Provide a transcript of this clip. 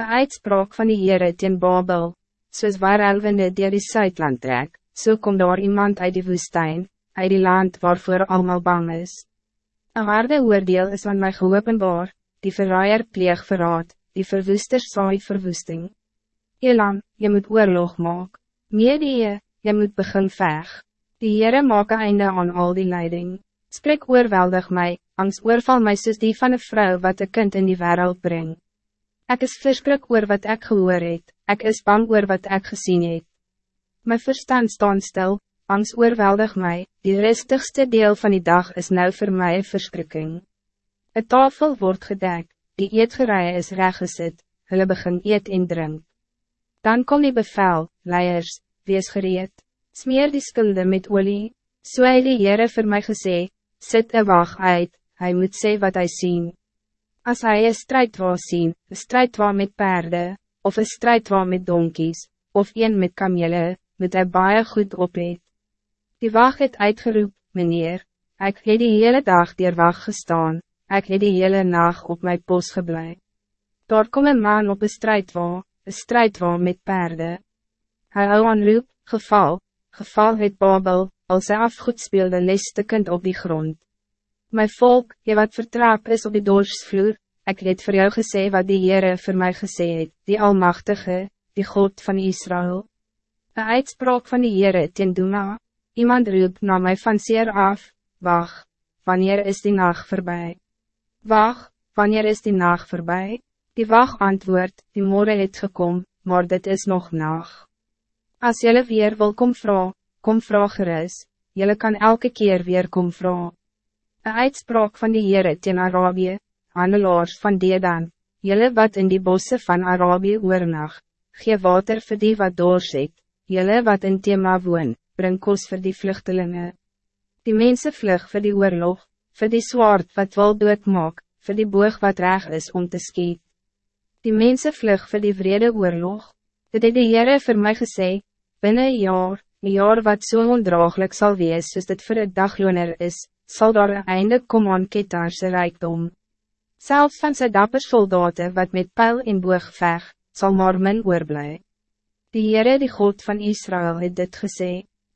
Een uitspraak van die Heere teen Babel, soos waar elwinde dier die Zuidland trek, so kom daar iemand uit die woestijn, uit die land waarvoor allemaal bang is. Een harde oordeel is van mij geopenbaar, die verraaier pleeg verraad, die verwoester saai verwoesting. Elam, je moet oorlog maak, Medie, je moet begin veg. Die Heere maak einde aan al die leiding. Spreek oorweldig mij, angst oorval mij soos die van een vrouw wat een kind in die wereld brengt. Ik is verskrik oor wat ik gehoor het, ek is bang oor wat ik gezien het. My verstand staan stil, angst oorweldig mij, die rustigste deel van die dag is nou voor mij een verschrikking. Een tafel wordt gedekt, die eetgerij is rechtgezet, hulle begin eet en drink. Dan kom die bevel, leiers, wees gereed, smeer die skulde met olie, so hy die Heere vir my gesê, sit een wacht uit, hij moet sê wat hij zien. Als hij een strijdwaar zien, een strijdwaar met paarden, of een strijdwaar met donkies, of een met kamele, moet hij baie goed opleid. Die wacht het uitgeroep, meneer, ik heb die hele dag die wacht gestaan, ik heb die hele nacht op mijn post geblei. Daar kom een man op een strijdwaar, een strijdwaar met paarden. Hij hou aanroep, geval, geval het Babel, als hij afgoed speelde lestekend op die grond. My volk, jy wat vertraap is op die doorsvloer, ik het voor jou gesê wat die Heere voor mij gesê het, die Almachtige, die God van Israël. Een uitspraak van die Heere ten Duma, iemand roep na my van zeer af, wacht, wanneer is die nacht voorbij? Wacht, wanneer is die nacht voorbij? Die wacht antwoord, die morgen het gekom, maar dit is nog nacht. Als jullie weer wil kom vrouw, kom vrouw gerust, jullie kan elke keer weer kom vrouw. Een uitspraak van die Heere teen Arabië, handelaars van Dedan, jylle wat in die bossen van Arabië oornag, gee water voor die wat doorzet, jylle wat in Thema woon, bring kos voor die vluchtelingen. Die mensen vlug voor die oorlog, voor die zwaard wat wil doodmaak, voor die boog wat reg is om te skiet. Die mensen vlug voor die vrede oorlog, dit het die Heere vir my gesê, binnen een jaar, een jaar wat zo so ondraaglijk zal wees soos dit voor het dagloner is, zal daar een einde kom aan Ketarse rijkdom. Zelfs van zijn dapper soldaten wat met pijl in boog veg, zal maar min oorblij. Die Heere die God van Israël het dit gezegd.